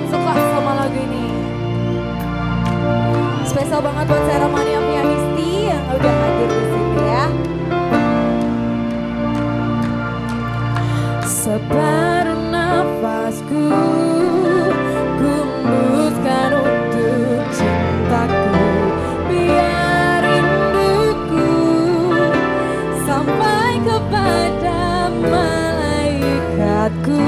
yang suka sama lagu ini. Spesial banget buat seremoni pianisti yang udah hadir di sini ya. Separuh nafasku ku untuk cintaku biar rinduku sampai kepada malaikatku